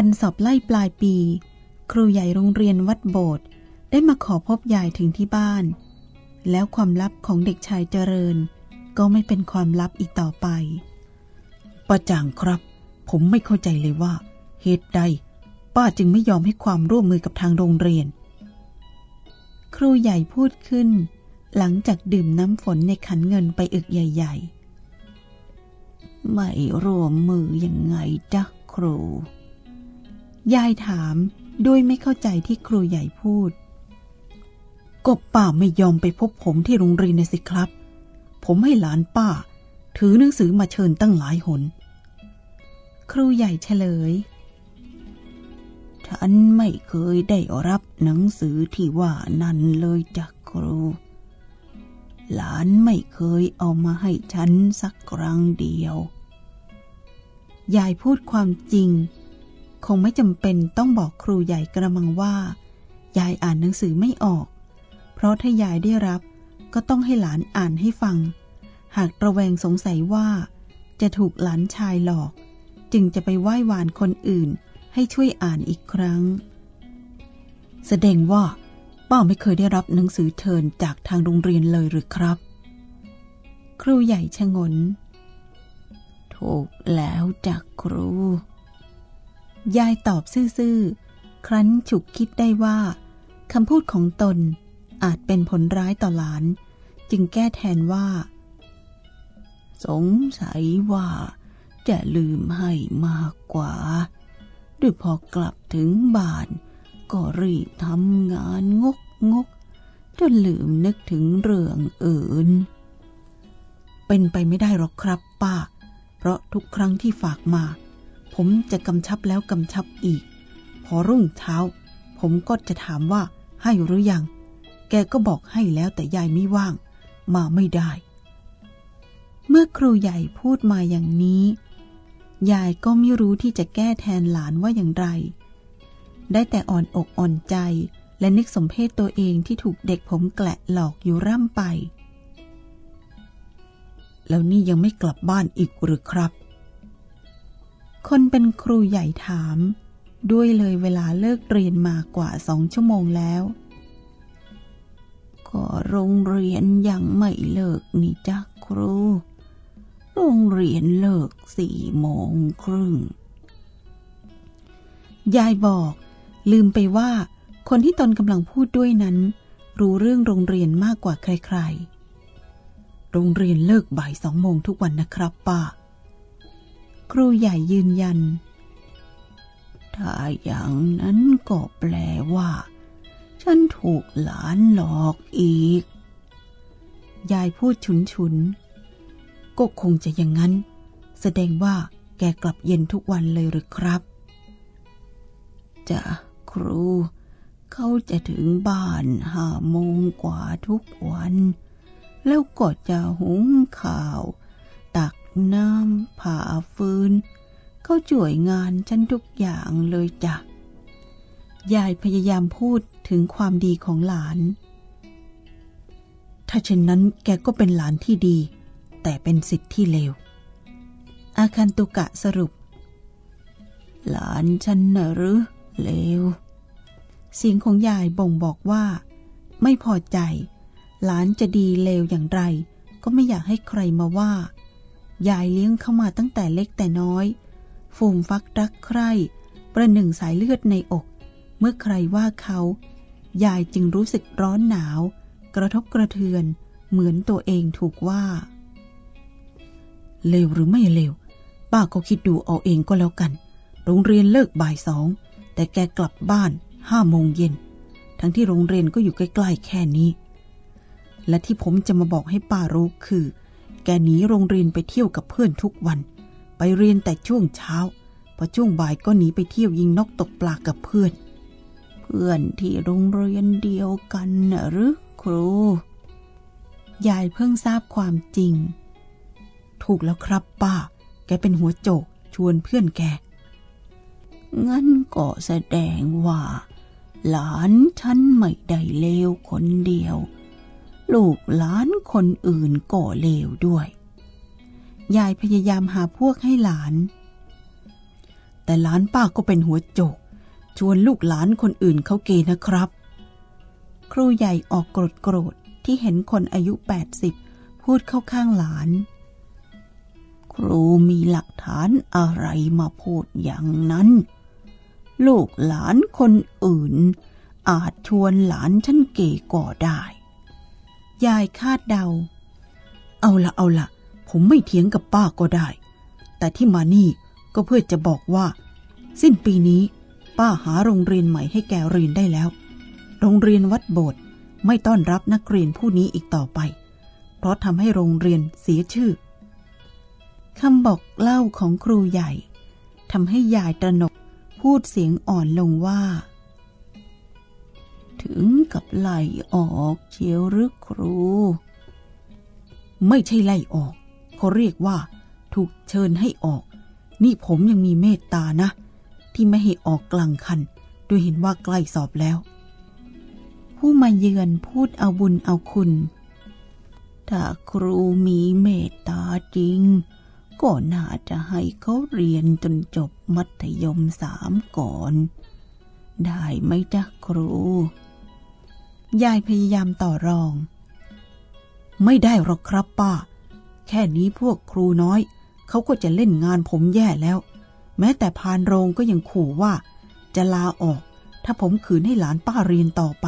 วันสอบไล่ปลายปี ครูใหญ่โรงเรียนวัดโบสถ์ได้มาขอพบยายถึงที่บ้าน แล้วความลับของเด็กชายเจริญ ก็ไม่เป็นความลับอีกต่อไปป้าจางครับ ผมไม่เข้าใจเลยว่า เหตุใด ป้าจึงไม่ยอมให้ความร่วมมือกับทางโรงเรียน ครูใหญ่พูดขึ้น หลังจากดื่มน้ำฝนในขันเงินไปอึกใหญ่ ๆ ไม่ร่วมมือยังไงจ๊ะครู ยายถามด้วยไม่เข้าใจที่ครูใหญ่พูด ก็ป้าไม่ยอมไปพบผมที่โรงเรียนนะสิครับ ผมให้หลานป้า ถือหนังสือมาเชิญตั้งหลายหน ครูใหญ่เฉลย ฉันไม่เคยได้รับหนังสือที่ว่านั้นเลยจ้ะครู หลานไม่เคยเอามาให้ฉันสักครั้งเดียว ยายพูดความจริง คงไม่จำเป็นต้องบอกครูใหญ่กระมังว่า ยายอ่านหนังสือไม่ออก เพราะถ้ายายได้รับก็ต้องให้หลานอ่านให้ฟัง หากระแวงสงสัยว่า จะถูกหลานชายหลอก จึงจะไปไหว้วานคนอื่น ให้ช่วยอ่านอีกครั้ง แสดงว่า ป้าไม่เคยได้รับหนังสือเชิญจากทางโรงเรียนเลยหรือครับ ครูใหญ่ชะงน ถูกแล้วจากครู ยายตอบซื่อๆ ครั้นฉุกคิดได้ว่าคำพูดของตนอาจเป็นผลร้ายต่อหลาน จึงแก้แทนว่า สงสัยว่าจะลืมให้มากกว่า ด้วยพอกลับถึงบ้าน ก็รีบทำงานงกงกจนลืมนึกถึงเรื่องอื่น เป็นไปไม่ได้หรอกครับป้า เพราะทุกครั้งที่ฝากมา ผมจะกำชับแล้วกำชับอีก พอรุ่งเช้า ผมก็จะถามว่าให้หรือยัง แกก็บอกให้แล้วแต่ยายไม่ว่าง มาไม่ได้ เมื่อครูใหญ่พูดมาอย่างนี้ ยายก็ไม่รู้ที่จะแก้แทนหลานว่าอย่างไร ได้แต่อ่อนอกอ่อนใจและนึกสมเพศตัวเองที่ถูกเด็กผมแกละหลอกอยู่ร่ำไป แล้วนี่ยังไม่กลับบ้านอีกหรือครับ คนเป็นครูใหญ่ถาม ด้วยเลยเวลาเลิกเรียนมากว่าสองชั่วโมงแล้ว ก็โรงเรียนยังไม่เลิกนี่จ้ะครู โรงเรียนเลิกสี่โมงครึ่ง ยายบอก ลืมไปว่า คนที่ตนกำลังพูดด้วยนั้น รู้เรื่องโรงเรียนมากกว่าใครๆ โรงเรียนเลิกบ่ายสองโมงทุกวันนะครับป้า ครูใหญ่ยืนยัน ถ้าอย่างนั้นก็แปลว่า ฉันถูกหลานหลอกอีก ยายพูดฉุนฉุน ก็คงจะอย่างนั้น แสดงว่าแกกลับเย็นทุกวันเลยหรือครับจะครู เขาจะถึงบ้านห้าโมงกว่าทุกวัน แล้วก็จะหุงข้าว น้ำผ่าฟืนเขาช่วยงานฉันทุกอย่างเลยจ้ะ ยายพยายามพูดถึงความดีของหลาน ถ้าเช่นนั้นแกก็เป็นหลานที่ดี แต่เป็นสิทธิ์ที่เลว อาคันตุกะสรุป หลานฉันนะหรือเลวเสียงของยายบ่งบอกว่า ไม่พอใจ หลานจะดีเลวอย่างไร ก็ไม่อยากให้ใครมาว่า ยายเลี้ยงเข้ามาตั้งแต่เล็กแต่น้อย ฟูมฟักรักใคร่ ประหนึ่งสายเลือดในอก เมื่อใครว่าเขา ยายจึงรู้สึกร้อนหนาว กระทบกระเทือน เหมือนตัวเองถูกว่า เลวหรือไม่เลว ป้าก็คิดดูเอาเองก็แล้วกัน โรงเรียนเลิกบ่ายสอง แต่แกกลับบ้านห้าโมงเย็น ทั้งที่โรงเรียนก็อยู่ใกล้ๆแค่นี้ และที่ผมจะมาบอกให้ป้ารู้คือ แกหนีโรงเรียนไปเที่ยวกับเพื่อนทุกวัน ไปเรียนแต่ช่วงเช้า พอช่วงบ่ายก็หนีไปเที่ยวยิงนกตกปลากับเพื่อน เพื่อนที่โรงเรียนเดียวกันนะหรือครู ยายเพิ่งทราบความจริง ถูกแล้วครับป้า แกเป็นหัวโจกชวนเพื่อนแก งั้นก็แสดงว่า หลานฉันไม่ได้เลวคนเดียว ลูกหลานคนอื่นก็เลวด้วย ยายพยายามหาพวกให้หลาน แต่หลานป้าก็เป็นหัวโจก ชวนลูกหลานคนอื่นเขาเกนะครับ ครูใหญ่ออกโกรธโกรธที่เห็นคนอายุ 80 พูดเข้าข้างหลาน ครูมีหลักฐานอะไรมาพูดอย่างนั้น ลูกหลานคนอื่นอาจชวนหลานฉันเกก็ได้ ยายคาดเดา เอาละเอาละผมไม่เถียงกับป้าก็ได้ แต่ที่มานี่ก็เพื่อจะบอกว่า สิ้นปีนี้ ป้าหาโรงเรียนใหม่ให้แกเรียนได้แล้ว โรงเรียนวัดโบสถ์ไม่ต้อนรับนักเรียนผู้นี้อีกต่อไป เพราะทำให้โรงเรียนเสียชื่อคำบอกเล่าของครูใหญ่ทำให้ยายตระหนกพูดเสียงอ่อนลงว่า ถึงกับไล่ออกเชียวหรือครู ไม่ใช่ไล่ออกเขาเรียกว่า ถูกเชิญให้ออก นี่ผมยังมีเมตตานะ ที่ไม่ให้ออกกลางคันด้วยเห็นว่าใกล้สอบแล้ว ผู้มาเยือนพูดเอาบุญเอาคุณ ถ้าครูมีเมตตาจริง ก็น่าจะให้เขาเรียนจนจบมัธยมสามก่อน ได้ไหมจ๊ะครู ยายพยายามต่อรอง ไม่ได้หรอกครับป้า แค่นี้พวกครูน้อย เขาก็จะเล่นงานผมแย่แล้ว แม้แต่พานโรงก็ยังขู่ว่า จะลาออก ถ้าผมขืนให้หลานป้าเรียนต่อไป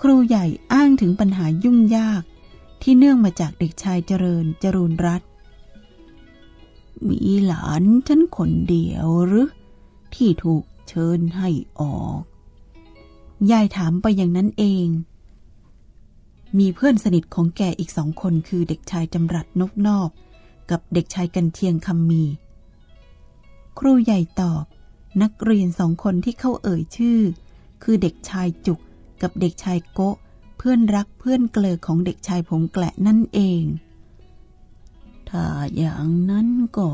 ครูใหญ่อ้างถึงปัญหายุ่งยาก ที่เนื่องมาจากเด็กชายเจริญจรูนรัตมีหลานฉันคนเดียวหรือ ที่ถูกเชิญให้ออก ยายถามไปอย่างนั้นเอง มีเพื่อนสนิทของแกอีกสองคนคือเด็กชายจำรัดนกนอบ กับเด็กชายกันเทียงคำมี ครูใหญ่ตอบ นักเรียนสองคนที่เข้าเอ่ยชื่อ คือเด็กชายจุกกับเด็กชายโกะเพื่อนรักเพื่อนเกลอของเด็กชายผมแกละนั่นเอง ถ้าอย่างนั้นก็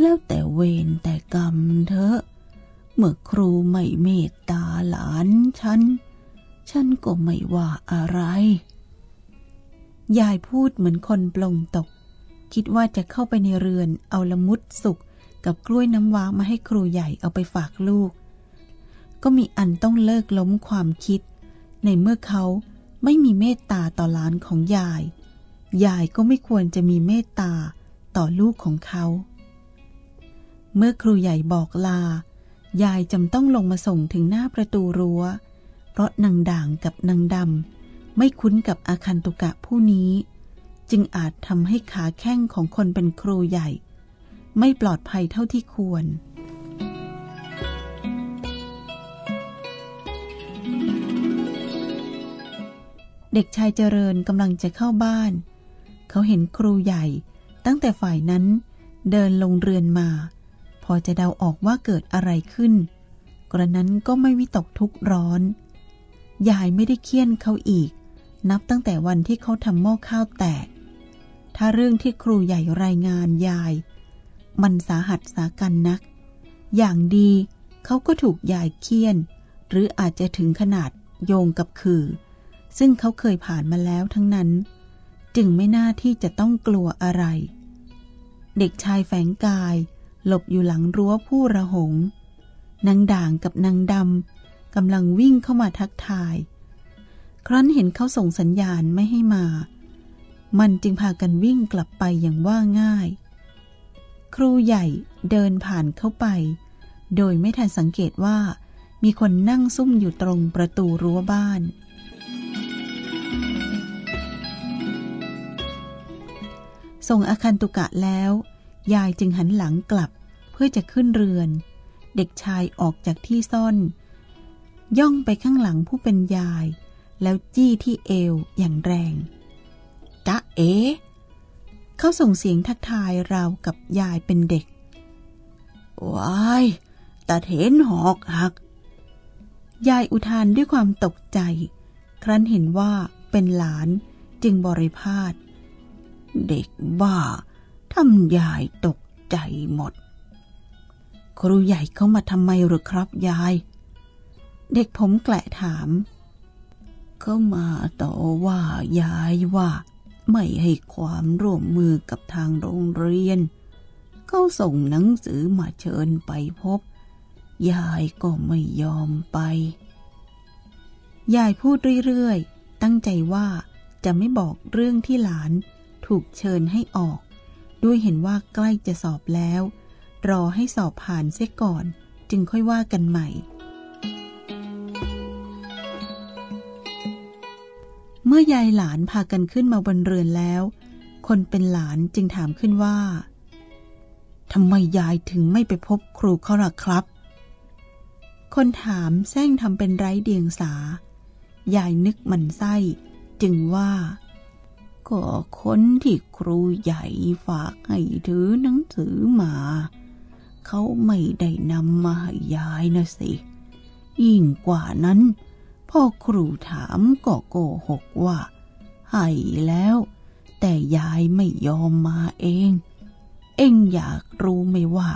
แล้วแต่เวรแต่กรรมเถอะ เมื่อครูไม่เมตตาหลานฉัน ฉันก็ไม่ว่าอะไร ยายพูดเหมือนคนปลงตก คิดว่าจะเข้าไปในเรือนเอาละมุดสุกกับกล้วยน้ำว้ามาให้ครูใหญ่เอาไปฝากลูก ก็มีอันต้องเลิกล้มความคิด ในเมื่อเขาไม่มีเมตตาต่อหลานของยาย ยายก็ไม่ควรจะมีเมตตาต่อลูกของเขา เมื่อครูใหญ่บอกลา ยายจำต้องลงมาส่งถึงหน้าประตูรัว้ว เพราะนางด่างกับนางดำไม่คุ้นกับอาคันตุกะผู้นี้ จึงอาจทำให้ขาแข้งของคนเป็นครูใหญ่ ไม่ปลอดภัยเท่าที่ควรเด็กชายเจริญกำลังจะเข้าบ้าน เขาเห็นครูใหญ่ตั้งแต่ฝ่ายนั้นเดินลงเรือนมา พอจะเดาออกว่าเกิดอะไรขึ้น กระนั้นก็ไม่วิตกทุกร้อน ยายไม่ได้เคี่ยนเขาอีก นับตั้งแต่วันที่เขาทำหม้อข้าวแตก ถ้าเรื่องที่ครูใหญ่รายงานยาย มันสาหัสสากันนัก อย่างดีเขาก็ถูกยายเคี่ยน หรืออาจจะถึงขนาดโยงกับคือ ซึ่งเขาเคยผ่านมาแล้วทั้งนั้น จึงไม่น่าที่จะต้องกลัวอะไร เด็กชายแฝงกาย หลบอยู่หลังรั้วผู้ระหง นางด่างกับนางดำกำลังวิ่งเข้ามาทักทาย ครั้นเห็นเขาส่งสัญญาณไม่ให้มา มันจึงพากันวิ่งกลับไปอย่างว่าง่าย ครูใหญ่เดินผ่านเข้าไป โดยไม่ทันสังเกตว่ามีคนนั่งซุ่มอยู่ตรงประตูรั้วบ้าน ส่งอาคันตุกะแล้ว ยายจึงหันหลังกลับเพื่อจะขึ้นเรือน เด็กชายออกจากที่ซ่อน ย่องไปข้างหลังผู้เป็นยาย แล้วจี้ที่เอวอย่างแรงจ๊ะเอ๋เขาส่งเสียงทักทายราวกับยายเป็นเด็กว้ายตาเถนหอกหัก ยายอุทานด้วยความตกใจ ครั้นเห็นว่าเป็นหลานจึงบริพาทเด็กบ้า ทำยายตกใจหมด ครูใหญ่เขามาทำไมหรือครับยาย เด็กผมแกละถาม เขามาต่อว่ายายว่า ไม่ให้ความร่วมมือกับทางโรงเรียน เขาส่งหนังสือมาเชิญไปพบ ยายก็ไม่ยอมไป ยายพูดเรื่อยๆ ตั้งใจว่าจะไม่บอกเรื่องที่หลานถูกเชิญให้ออก ด้วยเห็นว่าใกล้จะสอบแล้ว รอให้สอบผ่านเสียก่อน จึงค่อยว่ากันใหม่ เมื่อยายหลานพากันขึ้นมาบนเรือนแล้ว คนเป็นหลานจึงถามขึ้นว่าทำไมยายถึงไม่ไปพบครูเขาล่ะครับ คนถามแซงทำเป็นไร้เดียงสา ยายนึกมันไส้ จึงว่า ก็คนที่ครูใหญ่ฝากให้ถือหนังสือมา เขาไม่ได้นำมาให้ยายนะสิ ยิ่งกว่านั้น พ่อครูถามก็โกหกว่า ให้แล้ว แต่ยายไม่ยอมมาเอง เอ็งอยากรู้ไหมว่า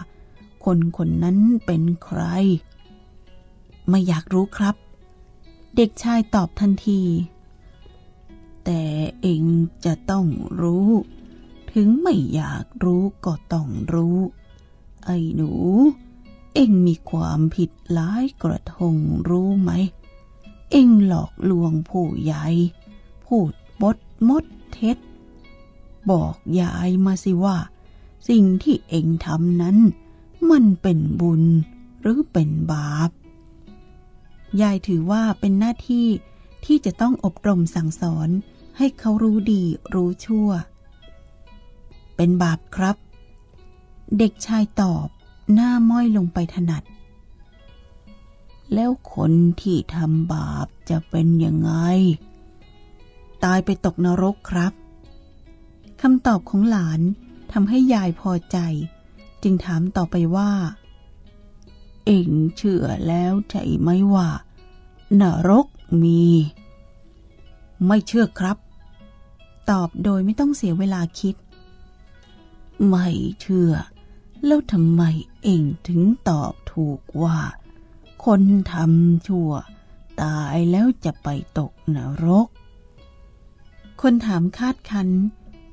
คนคนนั้นเป็นใคร ไม่อยากรู้ครับ เด็กชายตอบทันที แต่เอ็งจะต้องรู้ ถึงไม่อยากรู้ก็ต้องรู้ ไอ้หนู เอ็งมีความผิดหลายกระทงรู้ไหม เอ็งหลอกลวงผู้ใหญ่ พูดบดมดเท็จ บอกยายมาสิว่า สิ่งที่เองทำนั้น มันเป็นบุญหรือเป็นบาป ยายถือว่าเป็นหน้าที่ที่จะต้องอบรมสั่งสอน ให้เขารู้ดีรู้ชั่ว เป็นบาปครับ เด็กชายตอบหน้าม้อยลงไปถนัด แล้วคนที่ทำบาปจะเป็นยังไง ตายไปตกนรกครับคำตอบของหลานทำให้ยายพอใจ จึงถามต่อไปว่า เอ็งเชื่อแล้วใช่ไหมว่านรกมี ไม่เชื่อครับ ตอบโดยไม่ต้องเสียเวลาคิด ไม่เชื่อ แล้วทำไมเองถึงตอบถูกว่า คนทำชั่ว ตายแล้วจะไปตกนรก คนถามคาดคัน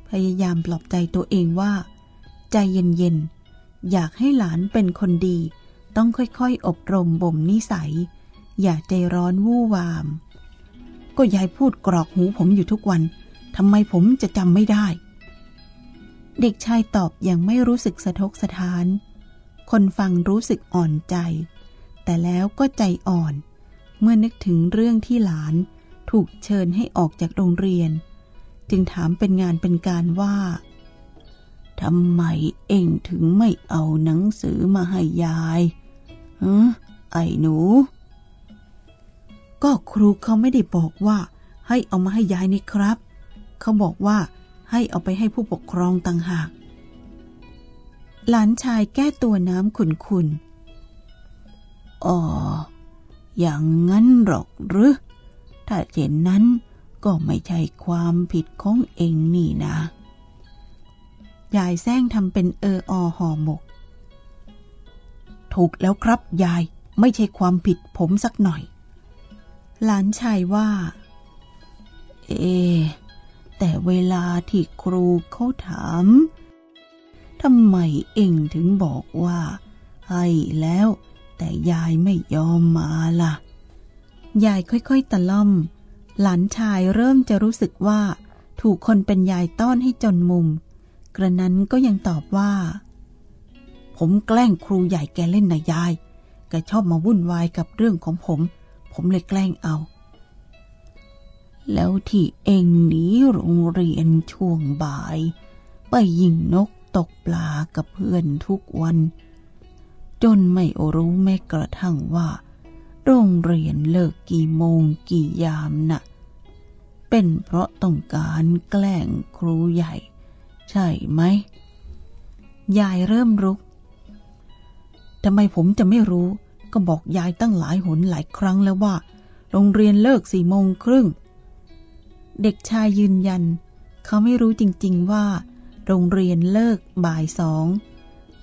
พยายามปลอบใจตัวเองว่า ใจเย็นๆ อยากให้หลานเป็นคนดี ต้องค่อยๆ อบรมบ่มนิสัย อย่าใจร้อนวู่วาม ก็ยายพูดกรอกหูผมอยู่ทุกวัน ทำไมผมจะจำไม่ได้ เด็กชายตอบอย่างไม่รู้สึกสะทกสะท้าน คนฟังรู้สึกอ่อนใจ แต่แล้วก็ใจอ่อน เมื่อนึกถึงเรื่องที่หลานถูกเชิญให้ออกจากโรงเรียน จึงถามเป็นงานเป็นการว่าทำไมเองถึงไม่เอาหนังสือมาให้ยายฮะไอ้หนู ก็ครูเขาไม่ได้บอกว่าให้เอามาให้ยายนี่ครับ เขาบอกว่าให้เอาไปให้ผู้ปกครองต่างหาก หลานชายแก้ตัวน้ำขุนขุนอ๋อ อย่างนั้นหรอกหรือ ถ้าเช่นนั้นก็ไม่ใช่ความผิดของเองนี่นะ ยายแซงทำเป็นเอออห่อหมก ถูกแล้วครับยายไม่ใช่ความผิดผมสักหน่อย หลานชายว่า เอ แต่เวลาที่ครูเขาถามทำไมเองถึงบอกว่า ให้แล้วแต่ยายไม่ยอมมาล่ะ ยายค่อยๆตะล่อม หลานชายเริ่มจะรู้สึกว่า ถูกคนเป็นยายต้อนให้จนมุม กระนั้นก็ยังตอบว่า ผมแกล้งครูใหญ่แกเล่นนะยาย แกชอบมาวุ่นวายกับเรื่องของผม ผมเลยแกล้งเอา แล้วที่เองหนีโรงเรียนช่วงบ่าย ไปยิงนกตกปลากับเพื่อนทุกวัน จนไม่รู้แม้กระทั่งว่า โรงเรียนเลิกกี่โมงกี่ยามนะ่ะ เป็นเพราะต้องการแกล้งครูใหญ่ ใช่ไหม ยายเริ่มรุกทำไมผมจะไม่รู้ ก็บอกยายตั้งหลายหนหลายครั้งแล้วว่า โรงเรียนเลิกสี่โมงครึ่ง เด็กชายยืนยัน เขาไม่รู้จริงๆว่า โรงเรียนเลิกบ่ายสอง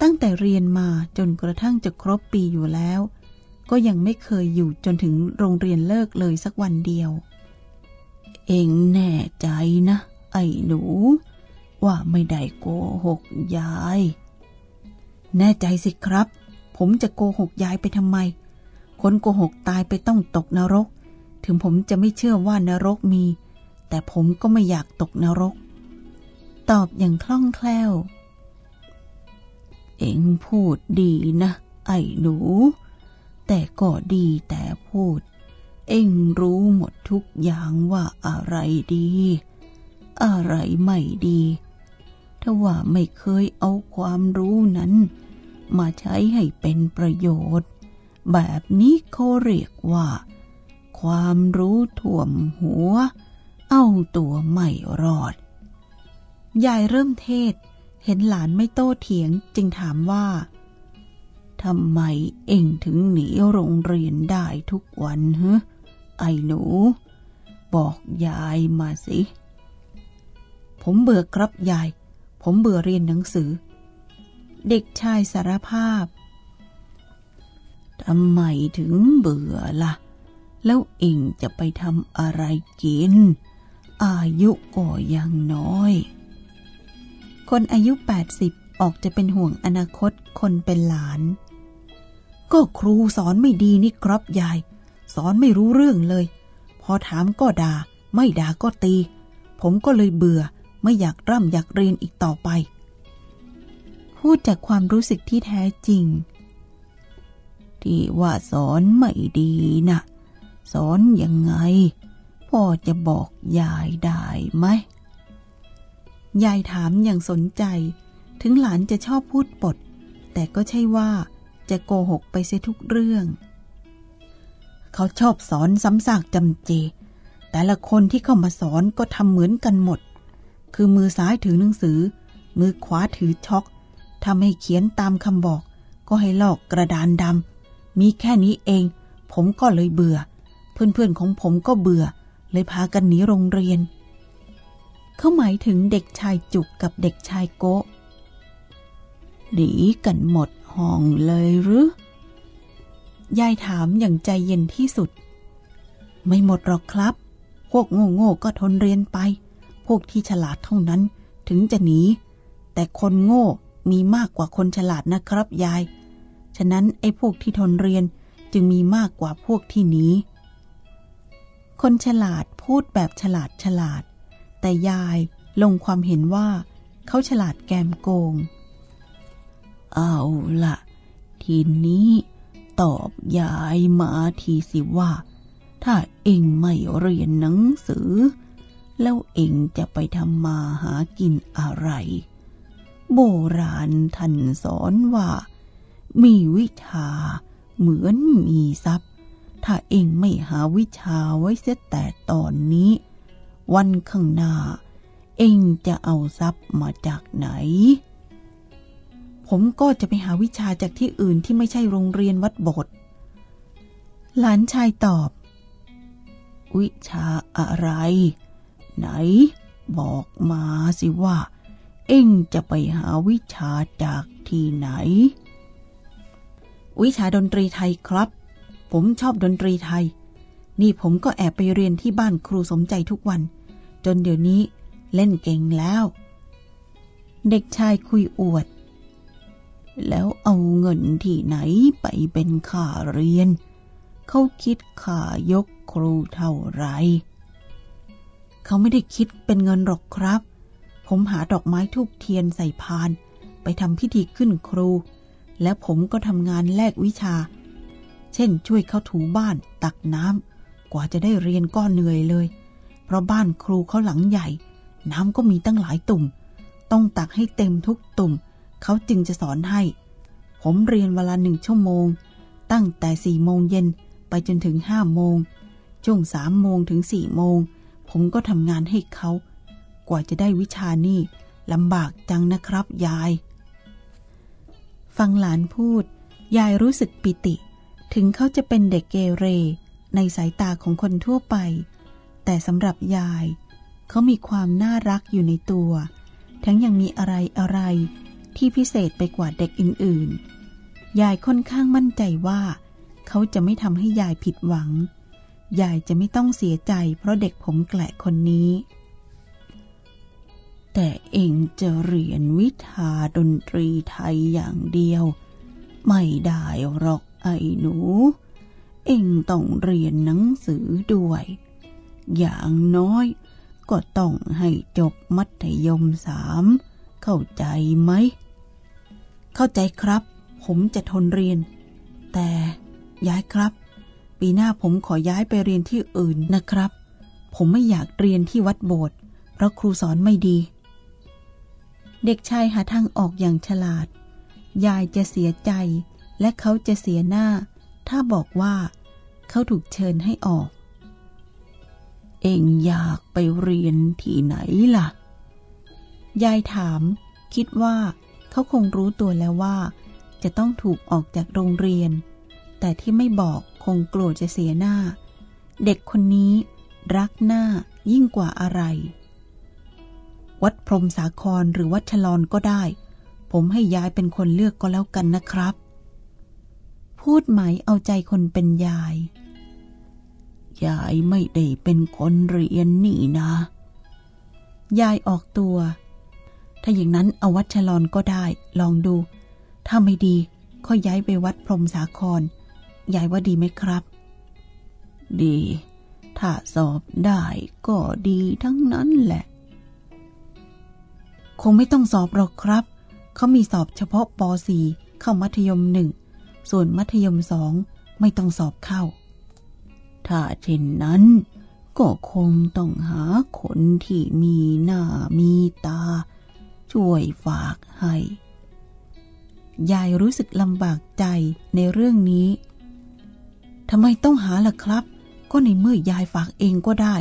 ตั้งแต่เรียนมาจนกระทั่งจะครบปีอยู่แล้ว ก็ยังไม่เคยอยู่จนถึงโรงเรียนเลิกเลยสักวันเดียว เองแน่ใจนะ ไอ้หนู ว่าไม่ได้โกหกยาย แน่ใจสิครับ ผมจะโกหกยายไปทำไม คนโกหกตายไปต้องตกนรก ถึงผมจะไม่เชื่อว่านรกมี แต่ผมก็ไม่อยากตกนรก ตอบอย่างคล่องแคล่ว เอ็งพูดดีนะ ไอ้หนู แต่ก็ดีแต่พูด เอ็งรู้หมดทุกอย่างว่าอะไรดี อะไรไม่ดีถ้าว่าไม่เคยเอาความรู้นั้น มาใช้ให้เป็นประโยชน์ แบบนี้เขาเรียกว่า ความรู้ถ่วมหัว เอาตัวไม่รอด ยายเริ่มเทศ เห็นหลานไม่โต้เถียงจึงถามว่าทำไมเอ็งถึงหนีโรงเรียนได้ทุกวันฮะไอ้หนู บอกยายมาสิ ผมเบื่อครับยาย ผมเบื่อเรียนหนังสือ เด็กชายสารภาพทำไมถึงเบื่อละ่ะ แล้วเอ็งจะไปทำอะไรกิน อายุก็ยังน้อย คนอายุ 80 ออกจะเป็นห่วงอนาคตคนเป็นหลาน ก็ครูสอนไม่ดีนี่ครับยาย สอนไม่รู้เรื่องเลย พอถามก็ด่า ไม่ด่าก็ตี ผมก็เลยเบื่อ ไม่อยากร่ำอยากเรียนอีกต่อไป พูดจากความรู้สึกที่แท้จริง ที่ว่าสอนไม่ดีนะสอนยังไง พ่อจะบอกยายได้ไหม ยายถามอย่างสนใจ ถึงหลานจะชอบพูดปด แต่ก็ใช่ว่าจะโกหกไปเสียทุกเรื่อง เขาชอบสอนซ้ำซากจำเจ แต่ละคนที่เข้ามาสอนก็ทำเหมือนกันหมด คือมือซ้ายถือหนังสือ มือขวาถือช็อกทำให้เขียนตามคำบอก ก็ให้ลอกกระดานดำมีแค่นี้เอง ผมก็เลยเบื่อ เพื่อนๆของผมก็เบื่อ เลยพากันหนีโรงเรียน เขาหมายถึงเด็กชายจุกกับเด็กชายโกะหนีกันหมดห้องเลยหรือยายถามอย่างใจเย็นที่สุด ไม่หมดหรอกครับ พวกโง่ๆก็ทนเรียนไป พวกที่ฉลาดเท่านั้นถึงจะหนี แต่คนโง่มีมากกว่าคนฉลาดนะครับยาย ฉะนั้นไอ้พวกที่ทนเรียนจึงมีมากกว่าพวกที่หนี คนฉลาดพูดแบบฉลาดฉลาด แต่ยายลงความเห็นว่า เขาฉลาดแกมโกง เอาละทีนี้ตอบยายมาทีสิว่า ถ้าเองไม่เรียนหนังสือ แล้วเองจะไปทำมาหากินอะไร โบราณท่านสอนว่า มีวิชาเหมือนมีทรัพย์ ถ้าเองไม่หาวิชาไว้เสียแต่ตอนนี้ วันข้างหน้า เองจะเอาทรัพย์มาจากไหน ผมก็จะไปหาวิชาจากที่อื่นที่ไม่ใช่โรงเรียนวัดโบสถ์หลานชายตอบ วิชาอะไร ไหน บอกมาสิว่า เอ็งจะไปหาวิชาจากที่ไหน วิชาดนตรีไทยครับ ผมชอบดนตรีไทย นี่ผมก็แอบไปเรียนที่บ้านครูสมใจทุกวัน จนเดี๋ยวนี้เล่นเก่งแล้ว เด็กชายคุยอวด แล้วเอาเงินที่ไหนไปเป็นค่าเรียน เขาคิดค่ายกครูเท่าไร เขาไม่ได้คิดเป็นเงินหรอกครับ ผมหาดอกไม้ทูบเทียนใส่พาน ไปทำพิธีขึ้นครู และผมก็ทำงานแลกวิชา เช่น ช่วยเขาถูบ้าน ตักน้ำกว่าจะได้เรียนก็เหนื่อยเลย เพราะบ้านครูเขาหลังใหญ่ น้ำก็มีตั้งหลายตุ่ม ต้องตักให้เต็มทุกตุ่ม เขาจึงจะสอนให้ ผมเรียนเวลาหนึ่งชั่วโมง ตั้งแต่สี่โมงเย็นไปจนถึงห้าโมง ช่วงสามโมงถึงสี่โมง ผมก็ทำงานให้เขา กว่าจะได้วิชานี่ลำบากจังนะครับยาย ฟังหลานพูด ยายรู้สึกปิติ ถึงเขาจะเป็นเด็กเกเร ในสายตาของคนทั่วไป แต่สำหรับยาย เขามีความน่ารักอยู่ในตัว ทั้งยังมีอะไรอะไรที่พิเศษไปกว่าเด็กอื่นๆ ยายค่อนข้างมั่นใจว่า เขาจะไม่ทำให้ยายผิดหวัง ยายจะไม่ต้องเสียใจเพราะเด็กผมแกละคนนี้ แต่เองจะเรียนวิชาดนตรีไทยอย่างเดียว ไม่ได้หรอก ไอ้หนู เองต้องเรียนหนังสือด้วย อย่างน้อย ก็ต้องให้จบมัธยมสามเข้าใจไหม เข้าใจครับ ผมจะทนเรียน แต่ย้ายครับ ปีหน้าผมขอย้ายไปเรียนที่อื่นนะครับ ผมไม่อยากเรียนที่วัดโบสถ์เพราะครูสอนไม่ดี เด็กชายหาทางออกอย่างฉลาด ยายจะเสียใจ และเขาจะเสียหน้า ถ้าบอกว่าเขาถูกเชิญให้ออก เองอยากไปเรียนที่ไหนล่ะ ยายถาม คิดว่าเขาคงรู้ตัวแล้วว่า จะต้องถูกออกจากโรงเรียน แต่ที่ไม่บอกคงกลัวจะเสียหน้า เด็กคนนี้รักหน้ายิ่งกว่าอะไร วัดพรมสาครหรือวัดชลอนก็ได้ ผมให้ยายเป็นคนเลือกก็แล้วกันนะครับ พูดหมายเอาใจคนเป็นยาย ยายไม่ได้เป็นคนเรียนนี่นะ ยายออกตัว ถ้าอย่างนั้นเอาวัดชลอนก็ได้ ลองดู ถ้าไม่ดีก็ย้ายไปวัดพรมสาคร ยายว่าดีไหมครับ ดี ถ้าสอบได้ก็ดีทั้งนั้นแหละ คงไม่ต้องสอบหรอกครับ เขามีสอบเฉพาะป .4 เข้ามัธยมหนึ่ง ส่วนมัธยมสองไม่ต้องสอบเข้า ถ้าเช่นนั้น ก็คงต้องหาคนที่มีหน้ามีตา ช่วยฝากให้ ยายรู้สึกลำบากใจในเรื่องนี้ทำไมต้องหาล่ะครับ ก็ในเมื่อยายฝากเองก็ได้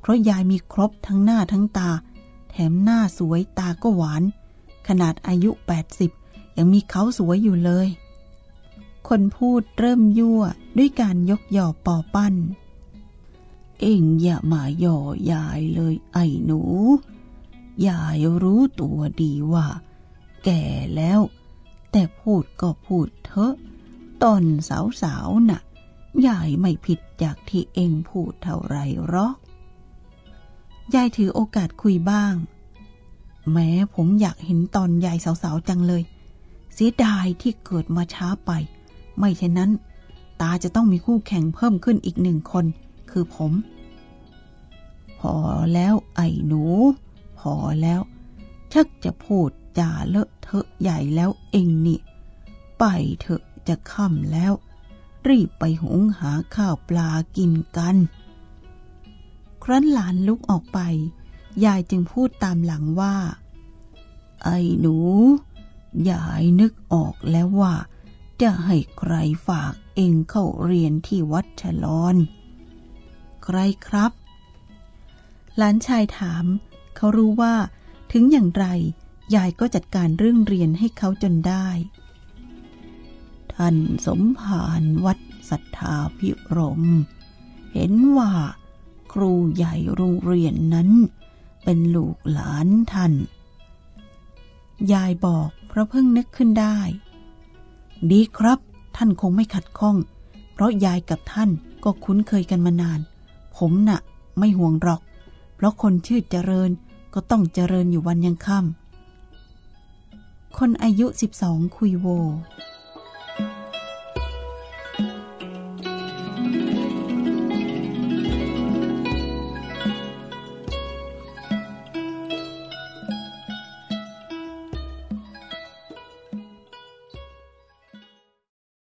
เพราะยายมีครบทั้งหน้าทั้งตา แถมหน้าสวยตาก็หวาน ขนาดอายุ 80 ยังมีเขาสวยอยู่เลย คนพูดเริ่มยั่วด้วยการยกหย่อปอปั้น เอ็งอย่ามาหย่อยายเลยไอ้หนู ยายรู้ตัวดีว่า แก่แล้ว แต่พูดก็พูดเถอะ ตอนสาวๆน่ะ ยายไม่ผิดจากที่เอ็งพูดเท่าไรหรอก ยายถือโอกาสคุยบ้าง แม้ผมอยากเห็นตอนยายสาวๆจังเลย เสียดายที่เกิดมาช้าไป ไม่เช่นนั้น ตาจะต้องมีคู่แข่งเพิ่มขึ้นอีกหนึ่งคน คือผม พอแล้วไอ้หนู พอแล้ว ชักจะพูดจาเลอะเทอะใหญ่แล้วเองนี่ ไปเถอะจะค่ำแล้ว รีบไปหุงหาข้าวปลากินกัน ครั้นหลานลุกออกไป ยายจึงพูดตามหลังว่า ไอ้หนู ยายนึกออกแล้วว่า จะให้ใครฝากเองเข้าเรียนที่วัดชลอน ใครครับ หลานชายถาม เขารู้ว่าถึงอย่างไร ยายก็จัดการเรื่องเรียนให้เขาจนได้ ท่านสมภารวัดศรัทธาพิรม เห็นว่าครูใหญ่โรงเรียนนั้น เป็นลูกหลานท่าน ยายบอกเพราะเพิ่งนึกขึ้นได้ ดีครับ ท่านคงไม่ขัดข้อง เพราะยายกับท่านก็คุ้นเคยกันมานาน ผมน่ะ ไม่ห่วงหรอก เพราะคนชื่อเจริญก็ต้องเจริญอยู่วันยังค่ำคนอายุสิบสองคุยโว